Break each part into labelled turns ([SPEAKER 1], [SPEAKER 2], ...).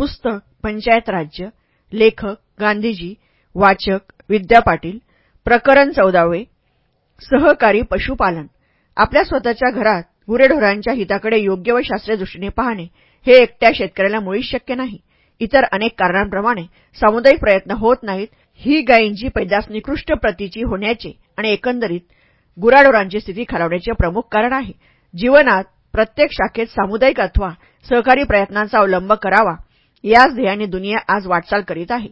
[SPEAKER 1] पुस्तक पंचायत राज्य लेखक गांधीजी वाचक विद्या पाटील प्रकरण चौदावे सहकारी पशुपालन. आपल्या स्वतःच्या घरात गुरेढोरांच्या हिताकडे योग्य व शास्त्रीय दृष्टीने पाहणे हे एकट्या शेतकऱ्याला मुळीच शक्य नाही. इतर अनेक कारणांप्रमाणे सामुदायिक प्रयत्न होत नाहीत ही गायींची पैदास निकृष्ट प्रतीची होण्याचे आणि एकंदरीत गुराढोरांची स्थिती खालावण्याचे प्रमुख कारण आहे. जीवनात प्रत्येक शाखेत सामुदायिक अथवा सहकारी प्रयत्नांचा अवलंब करावा याच ध्येयाने दुनिया आज वाटचाल करीत आहे.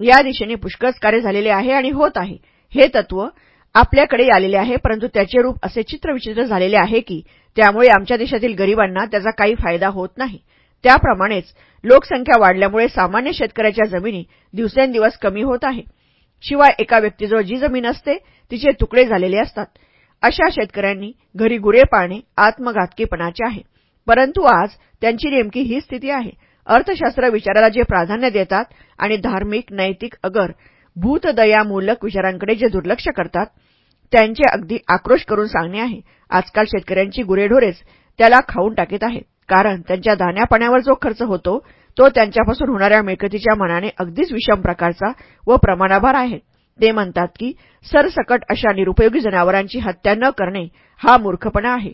[SPEAKER 1] या दिशेने पुष्कळच कार्य झालेले आहे आणि होत आहे. हे तत्व आपल्याकडे आलेले आहे परंतु त्याचे रूप असे चित्रविचित्र झालेले आहे की त्यामुळे आमच्या देशातील गरिबांना त्याचा काही फायदा होत नाही. त्याप्रमाणेच लोकसंख्या वाढल्यामुळे सामान्य शेतकऱ्याच्या जमिनी दिवसेंदिवस कमी होत आहे. शिवाय एका व्यक्तीजवळ जी जमीन असते तिचे तुकडे झालेले असतात. अशा शेतकऱ्यांनी घरी गुरे पाळणे आत्मघातकीपणाचे आहे. परंतु आज त्यांची नेमकी ही स्थिती आहे. अर्थशास्त्र विचाराला जे प्राधान्य देतात आणि धार्मिक नैतिक अगर भूतदयामूलक विचारांकडे जे दुर्लक्ष करतात त्यांचे अगदी आक्रोश करून सांगणे आहे. आजकाल शेतकऱ्यांची गुरेढोरेच त्याला खाऊन टाकीत आहेत. कारण त्यांच्या दाण्यापाण्यावर जो खर्च होतो तो त्यांच्यापासून होणाऱ्या मिळकतीच्या मनाने अगदीच विषम प्रकारचा व प्रमाणाभार आहे. ते म्हणतात की सरसकट अशा निरुपयोगी जनावरांची हत्या न करणे हा मूर्खपणा आहे.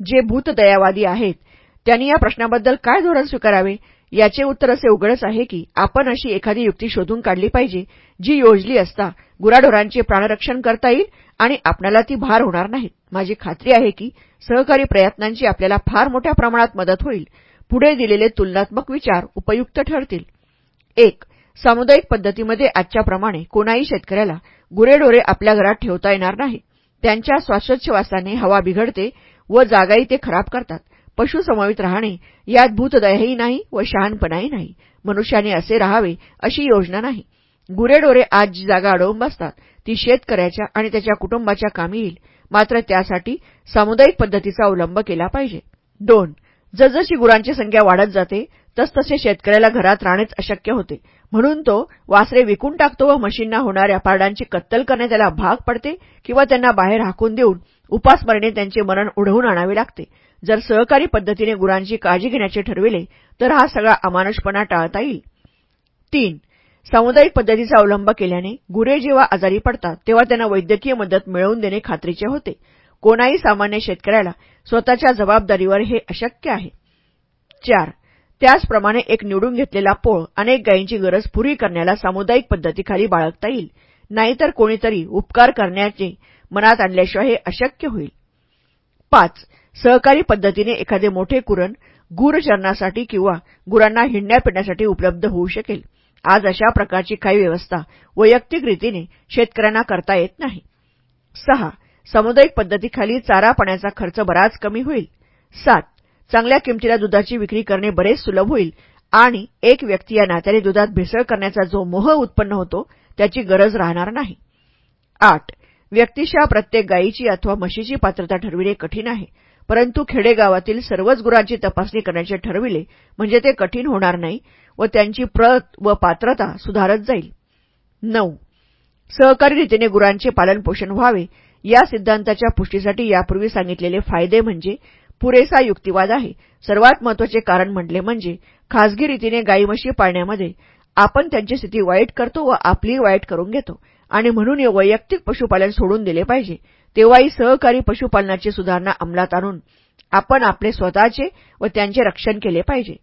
[SPEAKER 1] जे भूतदयावादी आहेत त्यांनी या प्रश्नाबद्दल काय धोरण स्वीकारावे? याचे उत्तर असे उघडच आहे की आपण अशी एखादी युक्ती शोधून काढली पाहिजे जी योजली असता गुराढोरांचे प्राणरक्षण करता येईल आणि आपल्याला ती भार होणार नाही. माझी खात्री आहे की सहकारी प्रयत्नांची आपल्याला फार मोठ्या प्रमाणात मदत होईल. पुढे दिलेले तुलनात्मक विचार उपयुक्त ठरतील. एक सामुदायिक पद्धतीमध्ये आजच्याप्रमाणे कोणाही शेतकऱ्याला गुरेढोरे आपल्या घरात ठेवता येणार नाही. त्यांच्या श्वासोच्छवासाने हवा बिघडते व जागाही ते खराब करतात. पशुसमवित राहणे यात भूतदयही नाही व शहाणपणाही नाही. मनुष्याने असे राहावे अशी योजना नाही. गुरेढोरे आज जी जागा अडवून बसतात. ती शेतकऱ्याच्या आणि त्याच्या कुटुंबाच्या कामी येईल. मात्र त्यासाठी सामुदायिक पद्धतीचा अवलंब केला पाहिजे. दोन जसजशी गुरांची संख्या वाढत जाते तसतसे शेतकऱ्याला घरात राहणेच अशक्य होते. म्हणून तो वासरे विकून टाकतो व मशीनना होणाऱ्या पारडांची कत्तल करणे त्याला भाग पडते किंवा त्यांना बाहेर हाकून देऊन उपासमरणे त्यांचे मरण उडवून आणावे लागते. जर सहकारी पद्धतीने गुरांची काळजी घेण्याचे ठरविले तर हा सगळा अमानुषपणा टाळता येईल. तीन सामुदायिक पद्धतीचा अवलंब केल्याने गुरे जेव्हा आजारी पडतात तेव्हा त्यांना वैद्यकीय मदत मिळवून देणे खात्रीचे होते. कोणाही सामान्य शेतकऱ्याला स्वतःच्या जबाबदारीवर हे अशक्य आहे. चार त्याचप्रमाणे एक निवडून घेतलेला पोळ अनेक गायींची गरज पुरी करण्याला सामुदायिक पद्धतीखाली बाळगता येईल. नाहीतर कोणीतरी उपकार करण्याचे मनात आणल्याशिवाय हे अशक्य होईल. पाच सहकारी पद्धतीने एखादे मोठे कुरण गुरचरणासाठी किंवा गुरांना हिंडण्या पिण्यासाठी उपलब्ध होऊ शकेल. आज अशा प्रकारची काही व्यवस्था वैयक्तिक रीतीने शेतकऱ्यांना करता येत नाही. सहा. सामुदायिक पद्धतीखाली चारा पाण्याचा खर्च बराच कमी होईल. सात. चांगल्या किमतीला दुधाची विक्री करणे बरेच सुलभ होईल आणि एक व्यक्ती या नात्याने दुधात भेसळ करण्याचा जो मोह उत्पन्न होतो त्याची गरज राहणार नाही. आठ. व्यक्तिशा प्रत्येक गायीची अथवा म्हशीची पात्रता ठरविणे कठीण आहे. परंतु खेडेगावातील सर्वच गुरांची तपासणी करण्याचे ठरविले म्हणजे ते कठीण होणार नाही व त्यांची प्रत व पात्रता सुधारत जाईल. नऊ. सहकारी रीतीने गुरांचे पालनपोषण व्हावे या सिद्धांताच्या पुष्टीसाठी यापूर्वी सांगितलेले फायदे म्हणजे पुरेसा युक्तिवाद आहे. सर्वात महत्त्वाचे कारण म्हटले म्हणजे खासगी रीतीने गाई म्हशी पाळण्यामध्ये आपण त्यांची स्थिती वाईट करतो व आपली वाईट करून घेतो आणि म्हणून वैयक्तिक पशुपालन सोडून दिले पाहिजे. तेव्हाही सहकारी पशुपालनाची सुधारणा अंमलात आणून आपण आपले स्वतःचे व त्यांचे रक्षण केले पाहिजे.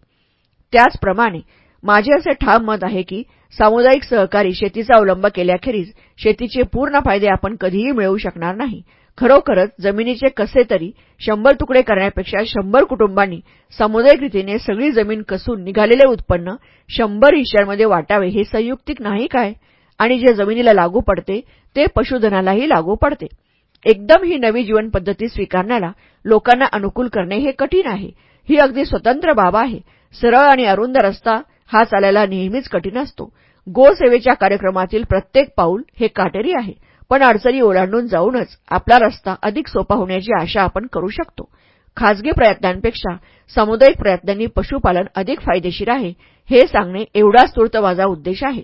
[SPEAKER 1] त्याचप्रमाणे माझे असे ठाम मत आहे की सामुदायिक सहकारी शेतीचा अवलंब केल्याखेरीज शेतीचे पूर्ण फायदे आपण कधीही मिळवू शकणार नाही. खरोखरच जमिनीचे कसे तरी शंभर तुकडे करण्यापेक्षा शंभर कुटुंबांनी सामुदायिक रीतीने सगळी जमीन कसून निघालेले उत्पन्न शंभर हिश्यांमध्ये वाटावे हे संयुक्तिक नाही काय? आणि जे जमिनीला लागू पडते ते पशुधनालाही लागू पडते. एकदम ही नवी जीवन पद्धती स्वीकारण्याला लोकांना अनुकूल करणे हे कठीण आहे. ही अगदी स्वतंत्र बाब आहे. सरळ आणि अरुंद रस्ता हा चालायला नेहमीच कठीण असतो. गोसेवेच्या कार्यक्रमातील प्रत्येक पाऊल हे काटेरी आहे. पण अडचणी ओलांडून जाऊनच आपला रस्ता अधिक सोपा होण्याची आशा आपण करू शकतो. खाजगी प्रयत्नांपेक्षा सामुदायिक प्रयत्नांनी पशुपालन अधिक फायदेशीर आहे हे सांगणे एवढाच तूर्त माझा उद्देश आहे.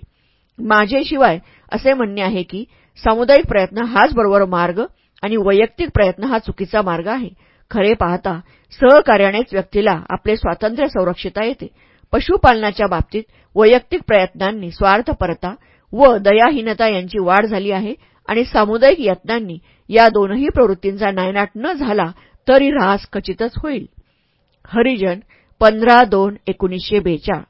[SPEAKER 1] माझेशिवाय असे म्हणणे आहे की सामुदायिक प्रयत्न हाच बरोबर मार्ग आणि वैयक्तिक प्रयत्न हा चुकीचा मार्ग आहे. खरे पाहता सहकार्यानेच व्यक्तीला आपले स्वातंत्र्य संरक्षिता येते. पशुपालनाच्या बाबतीत वैयक्तिक प्रयत्नांनी स्वार्थपरता व दयाहीनता यांची वाढ झाली आहे आणि सामुदायिक यत्नांनी या दोनही प्रवृत्तींचा नायनाट न झाला तरी ऱ्हास खचितच होईल. हरिजन पंधरा दोन एकोणीसशे बेचाळ